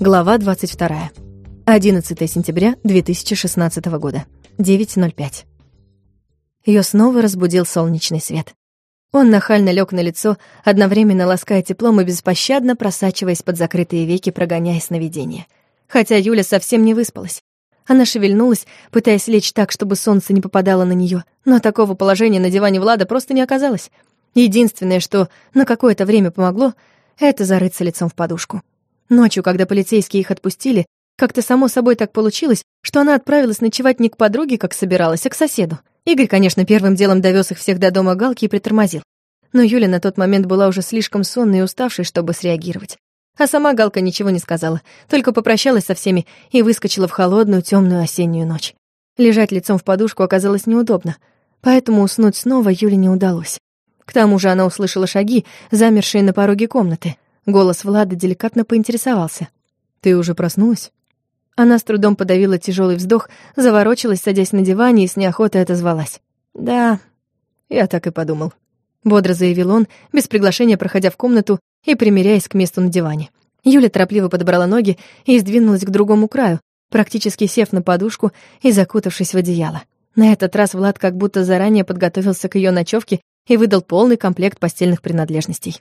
Глава 22. 11 сентября 2016 года. 9.05. Ее снова разбудил солнечный свет. Он нахально лег на лицо, одновременно лаская теплом и беспощадно просачиваясь под закрытые веки, прогоняя сновидения. Хотя Юля совсем не выспалась. Она шевельнулась, пытаясь лечь так, чтобы солнце не попадало на нее, но такого положения на диване Влада просто не оказалось. Единственное, что на какое-то время помогло, это зарыться лицом в подушку. Ночью, когда полицейские их отпустили, как-то само собой так получилось, что она отправилась ночевать не к подруге, как собиралась, а к соседу. Игорь, конечно, первым делом довез их всех до дома Галки и притормозил. Но Юля на тот момент была уже слишком сонной и уставшей, чтобы среагировать. А сама Галка ничего не сказала, только попрощалась со всеми и выскочила в холодную темную осеннюю ночь. Лежать лицом в подушку оказалось неудобно, поэтому уснуть снова Юле не удалось. К тому же она услышала шаги, замершие на пороге комнаты. Голос Влада деликатно поинтересовался. «Ты уже проснулась?» Она с трудом подавила тяжелый вздох, заворочилась, садясь на диване и с неохотой отозвалась. «Да, я так и подумал», — бодро заявил он, без приглашения проходя в комнату и примеряясь к месту на диване. Юля торопливо подобрала ноги и сдвинулась к другому краю, практически сев на подушку и закутавшись в одеяло. На этот раз Влад как будто заранее подготовился к ее ночевке и выдал полный комплект постельных принадлежностей.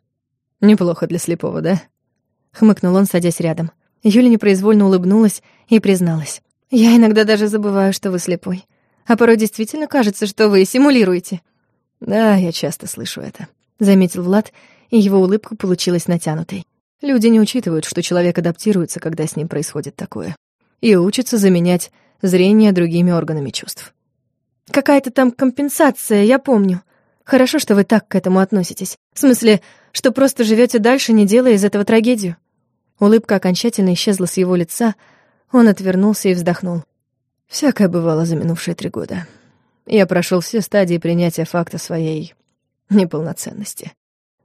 «Неплохо для слепого, да?» — хмыкнул он, садясь рядом. Юля непроизвольно улыбнулась и призналась. «Я иногда даже забываю, что вы слепой. А порой действительно кажется, что вы симулируете». «Да, я часто слышу это», — заметил Влад, и его улыбка получилась натянутой. Люди не учитывают, что человек адаптируется, когда с ним происходит такое, и учится заменять зрение другими органами чувств. «Какая-то там компенсация, я помню. Хорошо, что вы так к этому относитесь. В смысле, что просто живете дальше, не делая из этого трагедию. Улыбка окончательно исчезла с его лица, он отвернулся и вздохнул. Всякое бывало за минувшие три года. Я прошел все стадии принятия факта своей неполноценности.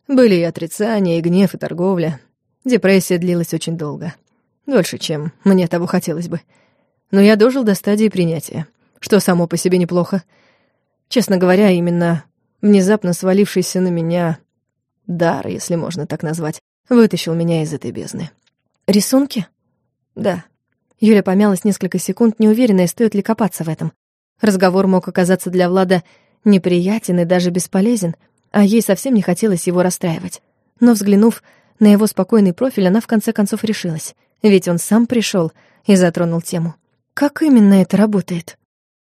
Были и отрицания, и гнев, и торговля. Депрессия длилась очень долго. Дольше, чем мне того хотелось бы. Но я дожил до стадии принятия, что само по себе неплохо. Честно говоря, именно внезапно свалившийся на меня дар, если можно так назвать, вытащил меня из этой бездны. «Рисунки?» «Да». Юля помялась несколько секунд, неуверенная, стоит ли копаться в этом. Разговор мог оказаться для Влада неприятен и даже бесполезен, а ей совсем не хотелось его расстраивать. Но, взглянув на его спокойный профиль, она в конце концов решилась, ведь он сам пришел и затронул тему. «Как именно это работает?»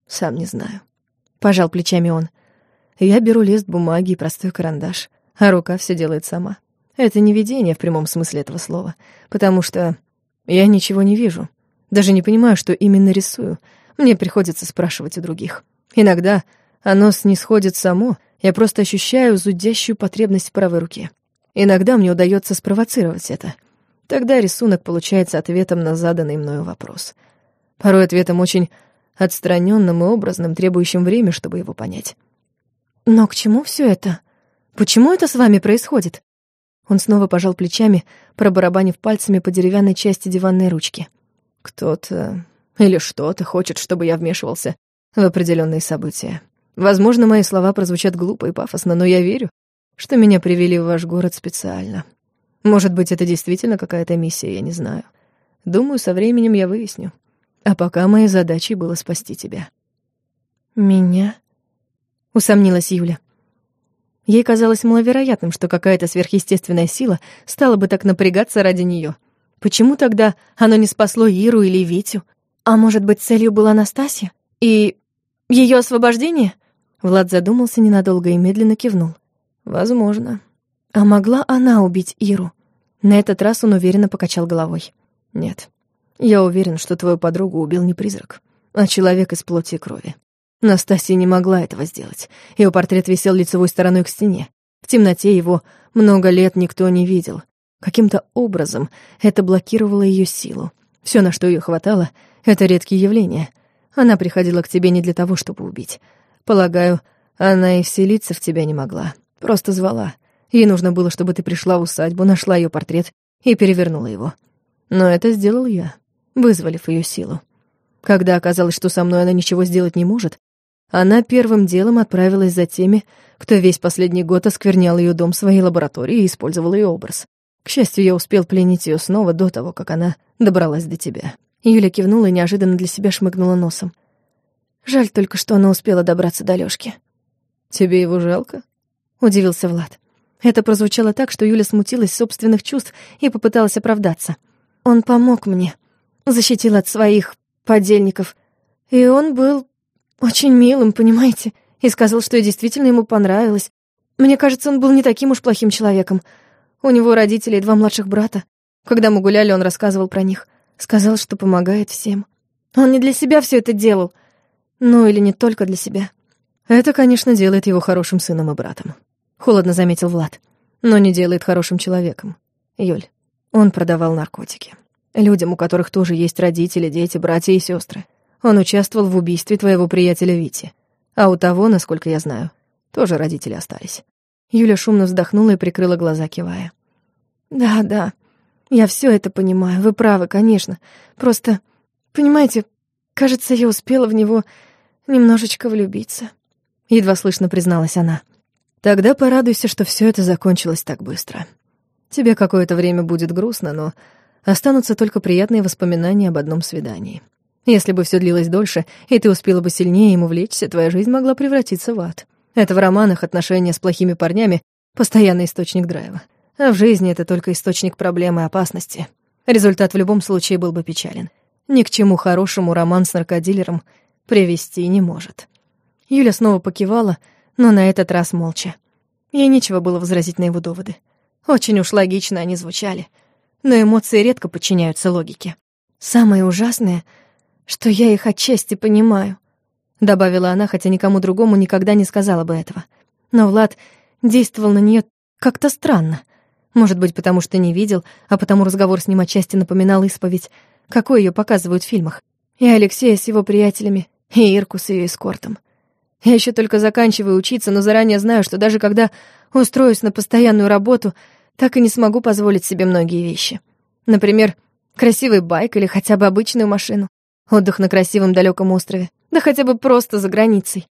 «Сам не знаю», — пожал плечами он. «Я беру лист бумаги и простой карандаш, а рука все делает сама. Это не видение в прямом смысле этого слова, потому что я ничего не вижу. Даже не понимаю, что именно рисую. Мне приходится спрашивать у других. Иногда оно снисходит само, я просто ощущаю зудящую потребность в правой руке. Иногда мне удается спровоцировать это. Тогда рисунок получается ответом на заданный мною вопрос. Порой ответом очень отстраненным и образным, требующим время, чтобы его понять. Но к чему все это? Почему это с вами происходит? Он снова пожал плечами, пробарабанив пальцами по деревянной части диванной ручки. «Кто-то или что-то хочет, чтобы я вмешивался в определенные события. Возможно, мои слова прозвучат глупо и пафосно, но я верю, что меня привели в ваш город специально. Может быть, это действительно какая-то миссия, я не знаю. Думаю, со временем я выясню. А пока моей задачей было спасти тебя». «Меня?» — усомнилась Юля. Ей казалось маловероятным, что какая-то сверхъестественная сила стала бы так напрягаться ради нее. Почему тогда оно не спасло Иру или Витю? А может быть, целью была Настасья? И ее освобождение? Влад задумался ненадолго и медленно кивнул. Возможно. А могла она убить Иру? На этот раз он уверенно покачал головой. Нет. Я уверен, что твою подругу убил не призрак, а человек из плоти и крови. Настасья не могла этого сделать. Ее портрет висел лицевой стороной к стене. В темноте его много лет никто не видел. Каким-то образом это блокировало ее силу. Все, на что ее хватало, — это редкие явления. Она приходила к тебе не для того, чтобы убить. Полагаю, она и вселиться в тебя не могла. Просто звала. Ей нужно было, чтобы ты пришла в усадьбу, нашла ее портрет и перевернула его. Но это сделал я, вызволив ее силу. Когда оказалось, что со мной она ничего сделать не может, она первым делом отправилась за теми, кто весь последний год осквернял ее дом своей лабораторией и использовал ее образ. К счастью, я успел пленить ее снова до того, как она добралась до тебя. Юля кивнула и неожиданно для себя шмыгнула носом. Жаль только, что она успела добраться до Лёшки. «Тебе его жалко?» — удивился Влад. Это прозвучало так, что Юля смутилась собственных чувств и попыталась оправдаться. «Он помог мне, защитил от своих подельников. И он был очень милым, понимаете, и сказал, что я действительно ему понравилась. Мне кажется, он был не таким уж плохим человеком. У него родители и два младших брата. Когда мы гуляли, он рассказывал про них. Сказал, что помогает всем. Он не для себя все это делал. Ну, или не только для себя. Это, конечно, делает его хорошим сыном и братом. Холодно заметил Влад. Но не делает хорошим человеком. Юль, он продавал наркотики. Людям, у которых тоже есть родители, дети, братья и сестры. Он участвовал в убийстве твоего приятеля Вити. А у того, насколько я знаю, тоже родители остались. Юля шумно вздохнула и прикрыла глаза, кивая. «Да, да, я все это понимаю, вы правы, конечно. Просто, понимаете, кажется, я успела в него немножечко влюбиться. Едва слышно призналась она. Тогда порадуйся, что все это закончилось так быстро. Тебе какое-то время будет грустно, но останутся только приятные воспоминания об одном свидании. Если бы все длилось дольше, и ты успела бы сильнее им увлечься, твоя жизнь могла превратиться в ад. Это в романах отношения с плохими парнями — постоянный источник драйва. А в жизни это только источник проблем и опасности. Результат в любом случае был бы печален. Ни к чему хорошему роман с наркодилером привести не может. Юля снова покивала, но на этот раз молча. Ей нечего было возразить на его доводы. Очень уж логично они звучали. Но эмоции редко подчиняются логике. «Самое ужасное, что я их отчасти понимаю», — добавила она, хотя никому другому никогда не сказала бы этого. Но Влад действовал на нее как-то странно. Может быть, потому что не видел, а потому разговор с ним отчасти напоминал исповедь, какой ее показывают в фильмах. И Алексея с его приятелями, и Ирку с ее эскортом. Я еще только заканчиваю учиться, но заранее знаю, что даже когда устроюсь на постоянную работу, так и не смогу позволить себе многие вещи. Например, красивый байк или хотя бы обычную машину, отдых на красивом далеком острове, да хотя бы просто за границей.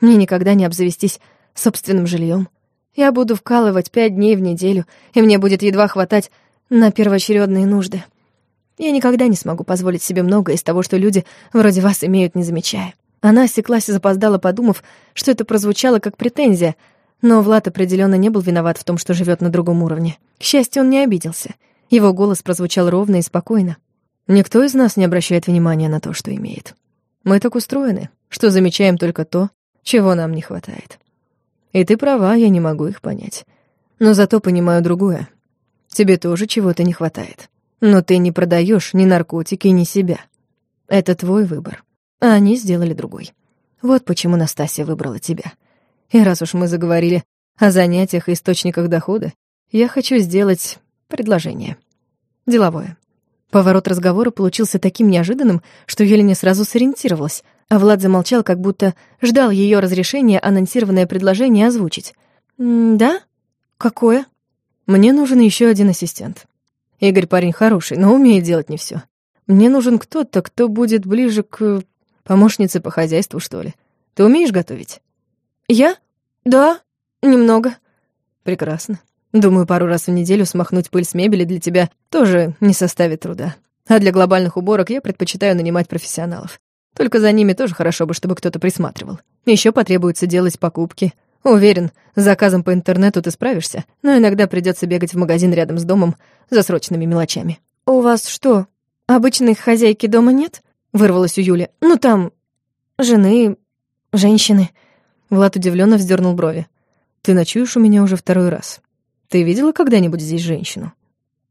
Мне никогда не обзавестись собственным жильем. Я буду вкалывать пять дней в неделю, и мне будет едва хватать на первоочередные нужды. Я никогда не смогу позволить себе многое из того, что люди вроде вас имеют, не замечая. Она осеклась и запоздала, подумав, что это прозвучало как претензия, но Влад определенно не был виноват в том, что живет на другом уровне. К счастью, он не обиделся. Его голос прозвучал ровно и спокойно. «Никто из нас не обращает внимания на то, что имеет. Мы так устроены, что замечаем только то, чего нам не хватает. И ты права, я не могу их понять. Но зато понимаю другое. Тебе тоже чего-то не хватает. Но ты не продаешь ни наркотики, ни себя. Это твой выбор. А они сделали другой. Вот почему Настасья выбрала тебя. И раз уж мы заговорили о занятиях и источниках дохода, я хочу сделать предложение. Деловое. Поворот разговора получился таким неожиданным, что Елене сразу сориентировалась, а Влад замолчал, как будто ждал ее разрешения анонсированное предложение озвучить. «Да? Какое?» «Мне нужен еще один ассистент. Игорь парень хороший, но умеет делать не все. Мне нужен кто-то, кто будет ближе к помощнице по хозяйству, что ли. Ты умеешь готовить?» «Я? Да, немного». «Прекрасно. Думаю, пару раз в неделю смахнуть пыль с мебели для тебя тоже не составит труда. А для глобальных уборок я предпочитаю нанимать профессионалов. Только за ними тоже хорошо бы, чтобы кто-то присматривал. Еще потребуется делать покупки. Уверен, с заказом по интернету ты справишься, но иногда придется бегать в магазин рядом с домом за срочными мелочами. «У вас что, обычной хозяйки дома нет?» — вырвалась у Юли. «Ну там... жены... женщины...» Влад удивленно вздернул брови. «Ты ночуешь у меня уже второй раз. Ты видела когда-нибудь здесь женщину?»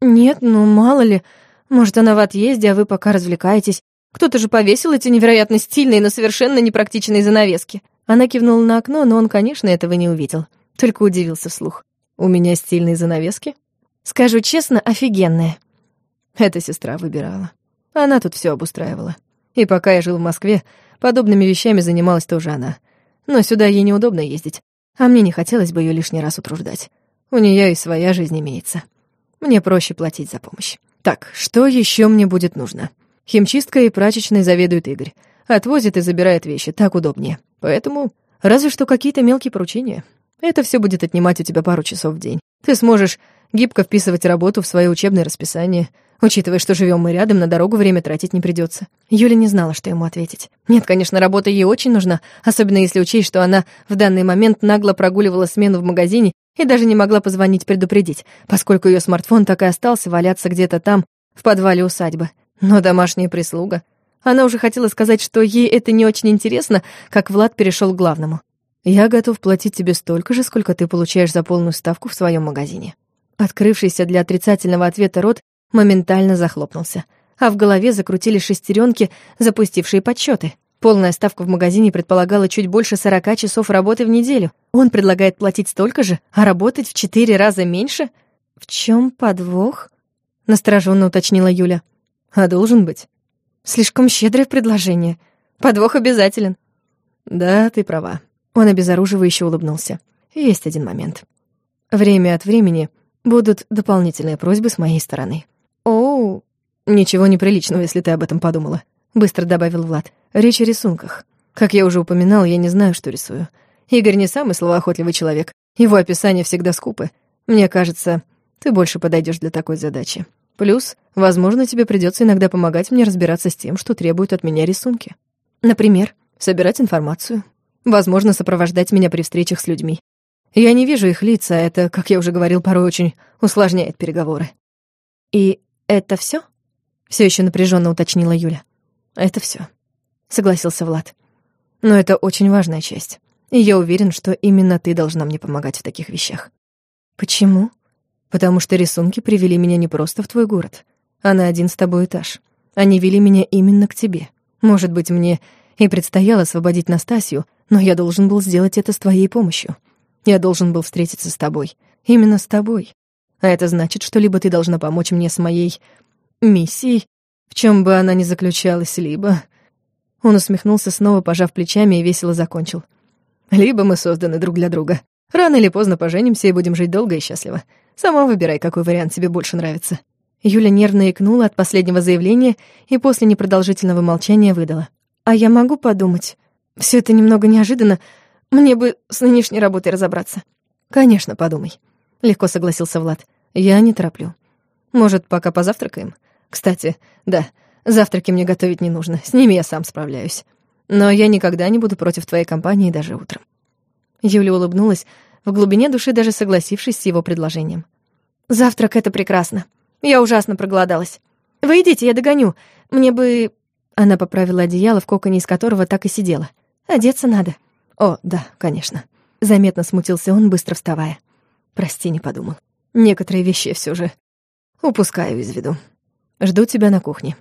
«Нет, ну мало ли. Может, она в отъезде, а вы пока развлекаетесь. Кто-то же повесил эти невероятно стильные, но совершенно непрактичные занавески. Она кивнула на окно, но он, конечно, этого не увидел. Только удивился вслух. «У меня стильные занавески?» «Скажу честно, офигенные». Эта сестра выбирала. Она тут все обустраивала. И пока я жил в Москве, подобными вещами занималась тоже она. Но сюда ей неудобно ездить, а мне не хотелось бы ее лишний раз утруждать. У нее и своя жизнь имеется. Мне проще платить за помощь. Так, что еще мне будет нужно?» Химчисткой и прачечной заведует Игорь. Отвозит и забирает вещи, так удобнее. Поэтому разве что какие-то мелкие поручения. Это все будет отнимать у тебя пару часов в день. Ты сможешь гибко вписывать работу в свое учебное расписание, учитывая, что живем мы рядом, на дорогу время тратить не придется. Юля не знала, что ему ответить. Нет, конечно, работа ей очень нужна, особенно если учесть, что она в данный момент нагло прогуливала смену в магазине и даже не могла позвонить предупредить, поскольку ее смартфон так и остался валяться где-то там, в подвале усадьбы. Но домашняя прислуга. Она уже хотела сказать, что ей это не очень интересно, как Влад перешел к главному. «Я готов платить тебе столько же, сколько ты получаешь за полную ставку в своем магазине». Открывшийся для отрицательного ответа рот моментально захлопнулся, а в голове закрутили шестеренки, запустившие подсчеты. Полная ставка в магазине предполагала чуть больше 40 часов работы в неделю. Он предлагает платить столько же, а работать в четыре раза меньше? В чем подвох? Настороженно уточнила Юля. А должен быть. Слишком щедрое предложение. Подвох обязателен. Да, ты права. Он обезоруживающе улыбнулся. Есть один момент. Время от времени будут дополнительные просьбы с моей стороны. Оу, ничего неприличного, если ты об этом подумала, быстро добавил Влад. Речь о рисунках. Как я уже упоминал, я не знаю, что рисую. Игорь не самый словоохотливый человек. Его описания всегда скупы. Мне кажется, ты больше подойдешь для такой задачи. Плюс, возможно, тебе придется иногда помогать мне разбираться с тем, что требуют от меня рисунки. Например, собирать информацию. Возможно, сопровождать меня при встречах с людьми. Я не вижу их лица, это, как я уже говорил, порой очень усложняет переговоры. И это все? Все еще напряженно уточнила Юля. Это все, согласился Влад. Но это очень важная часть. И я уверен, что именно ты должна мне помогать в таких вещах. Почему? Потому что рисунки привели меня не просто в твой город, а на один с тобой этаж. Они вели меня именно к тебе. Может быть, мне и предстояло освободить Настасью, но я должен был сделать это с твоей помощью. Я должен был встретиться с тобой. Именно с тобой. А это значит, что либо ты должна помочь мне с моей миссией, в чем бы она ни заключалась, либо... Он усмехнулся, снова пожав плечами и весело закончил. Либо мы созданы друг для друга. Рано или поздно поженимся и будем жить долго и счастливо. Сама выбирай, какой вариант тебе больше нравится». Юля нервно икнула от последнего заявления и после непродолжительного молчания выдала. «А я могу подумать? Все это немного неожиданно. Мне бы с нынешней работой разобраться». «Конечно, подумай», — легко согласился Влад. «Я не тороплю. Может, пока позавтракаем? Кстати, да, завтраки мне готовить не нужно, с ними я сам справляюсь. Но я никогда не буду против твоей компании даже утром». Юля улыбнулась, в глубине души даже согласившись с его предложением. «Завтрак — это прекрасно. Я ужасно проголодалась. Вы идите, я догоню. Мне бы...» Она поправила одеяло, в коконе из которого так и сидела. «Одеться надо». «О, да, конечно». Заметно смутился он, быстро вставая. «Прости, не подумал. Некоторые вещи я всё же упускаю из виду. Жду тебя на кухне».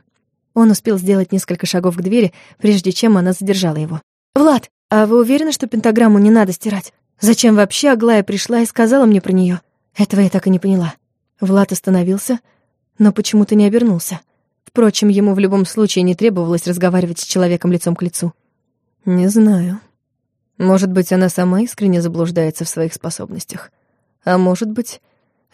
Он успел сделать несколько шагов к двери, прежде чем она задержала его. «Влад, а вы уверены, что пентаграмму не надо стирать? Зачем вообще Аглая пришла и сказала мне про нее? Этого я так и не поняла. Влад остановился, но почему-то не обернулся. Впрочем, ему в любом случае не требовалось разговаривать с человеком лицом к лицу. «Не знаю. Может быть, она сама искренне заблуждается в своих способностях. А может быть,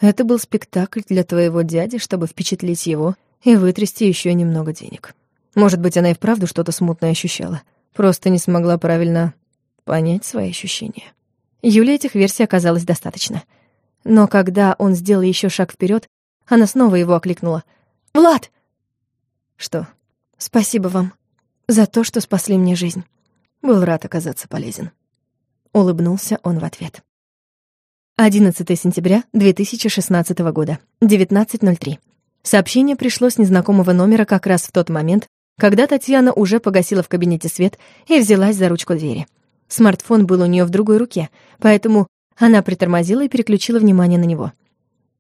это был спектакль для твоего дяди, чтобы впечатлить его и вытрясти еще немного денег. Может быть, она и вправду что-то смутное ощущала, просто не смогла правильно понять свои ощущения». Юле этих версий оказалось достаточно. Но когда он сделал еще шаг вперед, она снова его окликнула. «Влад!» «Что?» «Спасибо вам за то, что спасли мне жизнь. Был рад оказаться полезен». Улыбнулся он в ответ. 11 сентября 2016 года, 19.03. Сообщение пришло с незнакомого номера как раз в тот момент, когда Татьяна уже погасила в кабинете свет и взялась за ручку двери. Смартфон был у нее в другой руке, поэтому она притормозила и переключила внимание на него.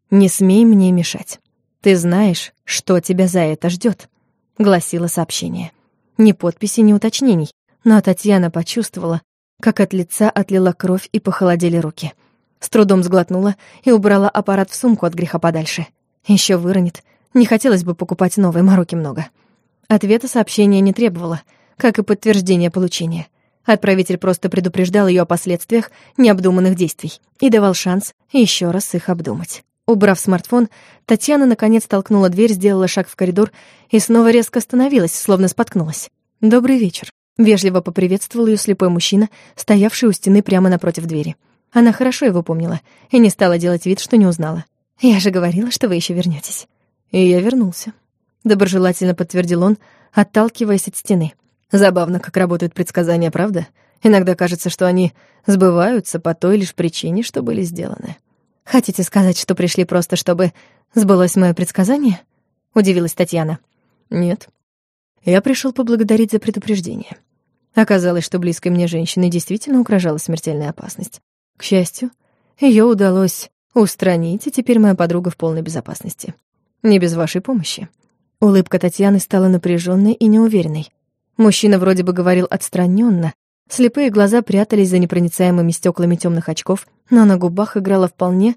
«Не смей мне мешать. Ты знаешь, что тебя за это ждет, гласило сообщение. Ни подписи, ни уточнений, но Татьяна почувствовала, как от лица отлила кровь и похолодели руки. С трудом сглотнула и убрала аппарат в сумку от греха подальше. Еще выронит. Не хотелось бы покупать новый, мороки много. Ответа сообщения не требовало, как и подтверждения получения. Отправитель просто предупреждал ее о последствиях необдуманных действий и давал шанс еще раз их обдумать. Убрав смартфон, Татьяна наконец толкнула дверь, сделала шаг в коридор и снова резко остановилась, словно споткнулась. «Добрый вечер», — вежливо поприветствовал ее слепой мужчина, стоявший у стены прямо напротив двери. Она хорошо его помнила и не стала делать вид, что не узнала. «Я же говорила, что вы еще вернетесь. И я вернулся. Доброжелательно подтвердил он, отталкиваясь от стены. Забавно, как работают предсказания, правда? Иногда кажется, что они сбываются по той лишь причине, что были сделаны. Хотите сказать, что пришли просто, чтобы сбылось мое предсказание? Удивилась Татьяна. Нет. Я пришел поблагодарить за предупреждение. Оказалось, что близкой мне женщине действительно угрожала смертельная опасность. К счастью, ее удалось устранить, и теперь моя подруга в полной безопасности. Не без вашей помощи. Улыбка Татьяны стала напряженной и неуверенной. Мужчина вроде бы говорил отстраненно, слепые глаза прятались за непроницаемыми стеклами темных очков, но на губах играла вполне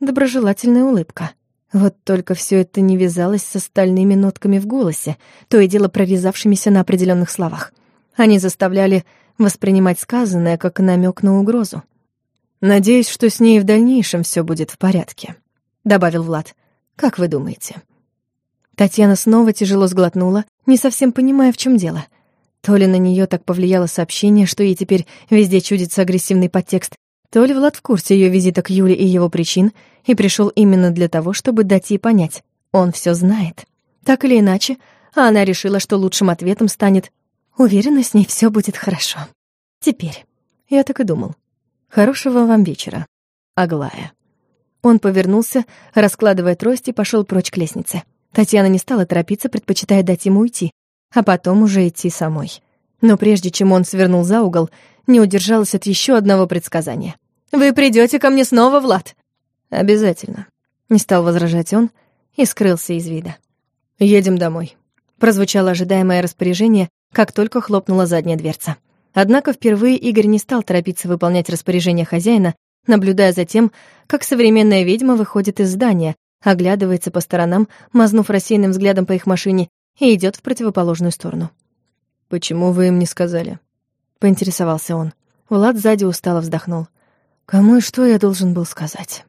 доброжелательная улыбка. Вот только все это не вязалось с остальными нотками в голосе, то и дело прорезавшимися на определенных словах. Они заставляли воспринимать сказанное как намек на угрозу. «Надеюсь, что с ней в дальнейшем все будет в порядке», — добавил Влад. «Как вы думаете?» Татьяна снова тяжело сглотнула, не совсем понимая, в чем дело. То ли на нее так повлияло сообщение, что ей теперь везде чудится агрессивный подтекст, то ли Влад в курсе ее визита к Юле и его причин и пришел именно для того, чтобы дать ей понять. Он все знает. Так или иначе, а она решила, что лучшим ответом станет «Уверена, с ней все будет хорошо». Теперь. Я так и думал. Хорошего вам вечера. Аглая. Он повернулся, раскладывая трость, и пошел прочь к лестнице. Татьяна не стала торопиться, предпочитая дать ему уйти, а потом уже идти самой. Но прежде чем он свернул за угол, не удержалась от еще одного предсказания. «Вы придете ко мне снова, Влад?» «Обязательно», — не стал возражать он и скрылся из вида. «Едем домой», — прозвучало ожидаемое распоряжение, как только хлопнула задняя дверца. Однако впервые Игорь не стал торопиться выполнять распоряжение хозяина, наблюдая за тем, как современная ведьма выходит из здания, оглядывается по сторонам, мазнув рассеянным взглядом по их машине, и идет в противоположную сторону. «Почему вы им не сказали?» — поинтересовался он. Влад сзади устало вздохнул. «Кому и что я должен был сказать?»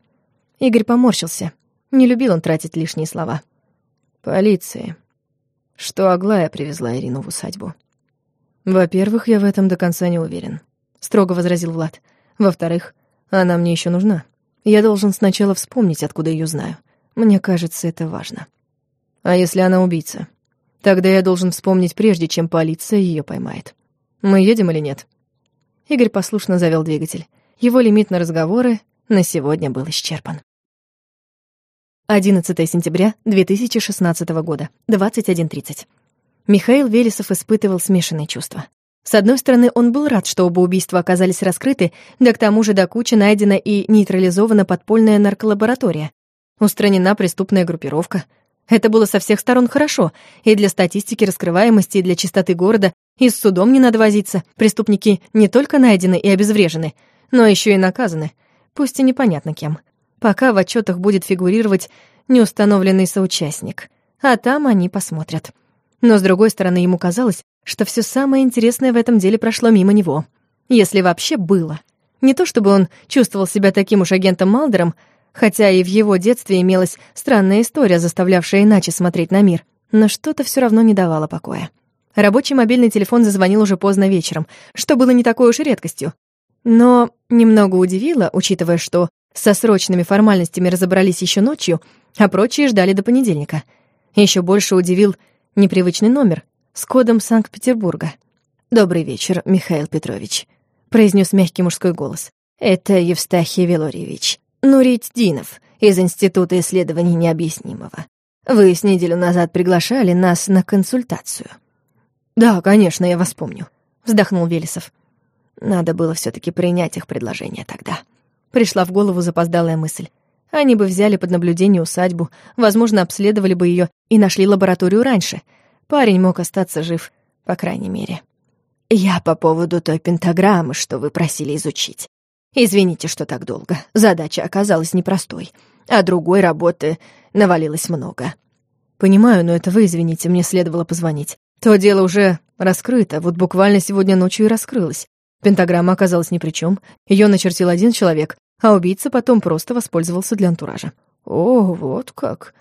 Игорь поморщился. Не любил он тратить лишние слова. «Полиции. Что Аглая привезла Ирину в усадьбу?» «Во-первых, я в этом до конца не уверен», — строго возразил Влад. «Во-вторых, она мне еще нужна. Я должен сначала вспомнить, откуда ее знаю. Мне кажется, это важно. А если она убийца? Тогда я должен вспомнить прежде, чем полиция ее поймает. Мы едем или нет?» Игорь послушно завел двигатель. Его лимит на разговоры на сегодня был исчерпан. 11 сентября 2016 года, 21.30. Михаил Велесов испытывал смешанные чувства. С одной стороны, он был рад, что оба убийства оказались раскрыты, да к тому же до кучи найдена и нейтрализована подпольная нарколаборатория. Устранена преступная группировка. Это было со всех сторон хорошо, и для статистики раскрываемости, и для чистоты города, и с судом не надо возиться. Преступники не только найдены и обезврежены, но еще и наказаны, пусть и непонятно кем. Пока в отчетах будет фигурировать неустановленный соучастник, а там они посмотрят. Но, с другой стороны, ему казалось, что все самое интересное в этом деле прошло мимо него. Если вообще было. Не то чтобы он чувствовал себя таким уж агентом Малдером, хотя и в его детстве имелась странная история, заставлявшая иначе смотреть на мир, но что-то все равно не давало покоя. Рабочий мобильный телефон зазвонил уже поздно вечером, что было не такой уж и редкостью. Но немного удивило, учитывая, что со срочными формальностями разобрались еще ночью, а прочие ждали до понедельника. Еще больше удивил непривычный номер с кодом Санкт-Петербурга. «Добрый вечер, Михаил Петрович», — произнес мягкий мужской голос. «Это Евстахий Велорьевич, Нуритдинов из Института исследований необъяснимого. Вы с неделю назад приглашали нас на консультацию». «Да, конечно, я вас помню», — вздохнул Велесов. Надо было все таки принять их предложение тогда. Пришла в голову запоздалая мысль. Они бы взяли под наблюдение усадьбу, возможно, обследовали бы ее и нашли лабораторию раньше. Парень мог остаться жив, по крайней мере. «Я по поводу той пентаграммы, что вы просили изучить. Извините, что так долго. Задача оказалась непростой, а другой работы навалилось много». «Понимаю, но это вы, извините, мне следовало позвонить. То дело уже раскрыто, вот буквально сегодня ночью и раскрылось. Пентаграмма оказалась ни при чем. Ее начертил один человек, а убийца потом просто воспользовался для антуража. О, вот как.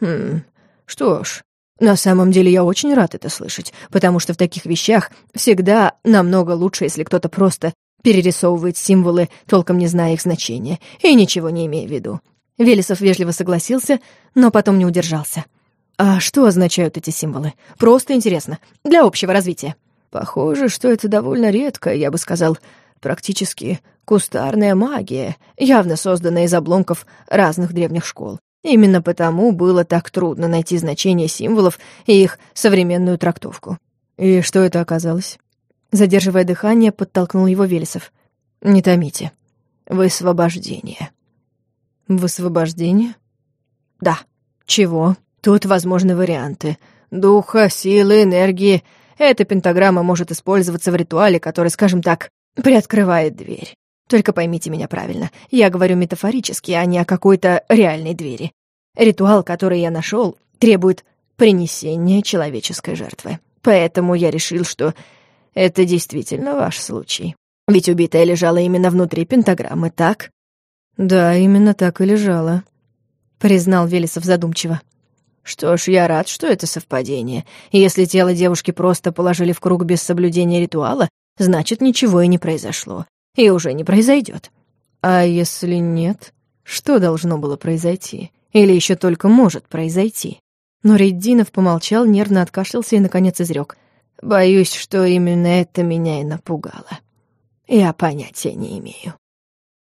Хм, что ж, на самом деле я очень рад это слышать, потому что в таких вещах всегда намного лучше, если кто-то просто перерисовывает символы, толком не зная их значения, и ничего не имея в виду. Велесов вежливо согласился, но потом не удержался. «А что означают эти символы? Просто интересно. Для общего развития». «Похоже, что это довольно редко, я бы сказал, практически кустарная магия, явно созданная из обломков разных древних школ. Именно потому было так трудно найти значение символов и их современную трактовку. И что это оказалось? Задерживая дыхание, подтолкнул его Велесов. «Не томите. Высвобождение». «Высвобождение?» «Да. Чего? Тут возможны варианты. Духа, силы, энергии. Эта пентаграмма может использоваться в ритуале, который, скажем так, приоткрывает дверь. Только поймите меня правильно. Я говорю метафорически, а не о какой-то реальной двери. Ритуал, который я нашел, требует принесения человеческой жертвы. Поэтому я решил, что это действительно ваш случай. Ведь убитая лежала именно внутри пентаграммы, так? Да, именно так и лежала, признал Велесов задумчиво. Что ж, я рад, что это совпадение. Если тело девушки просто положили в круг без соблюдения ритуала, значит, ничего и не произошло. И уже не произойдет. А если нет, что должно было произойти? Или еще только может произойти? Но Реддинов помолчал, нервно откашлялся и, наконец, изрек. «Боюсь, что именно это меня и напугало. Я понятия не имею».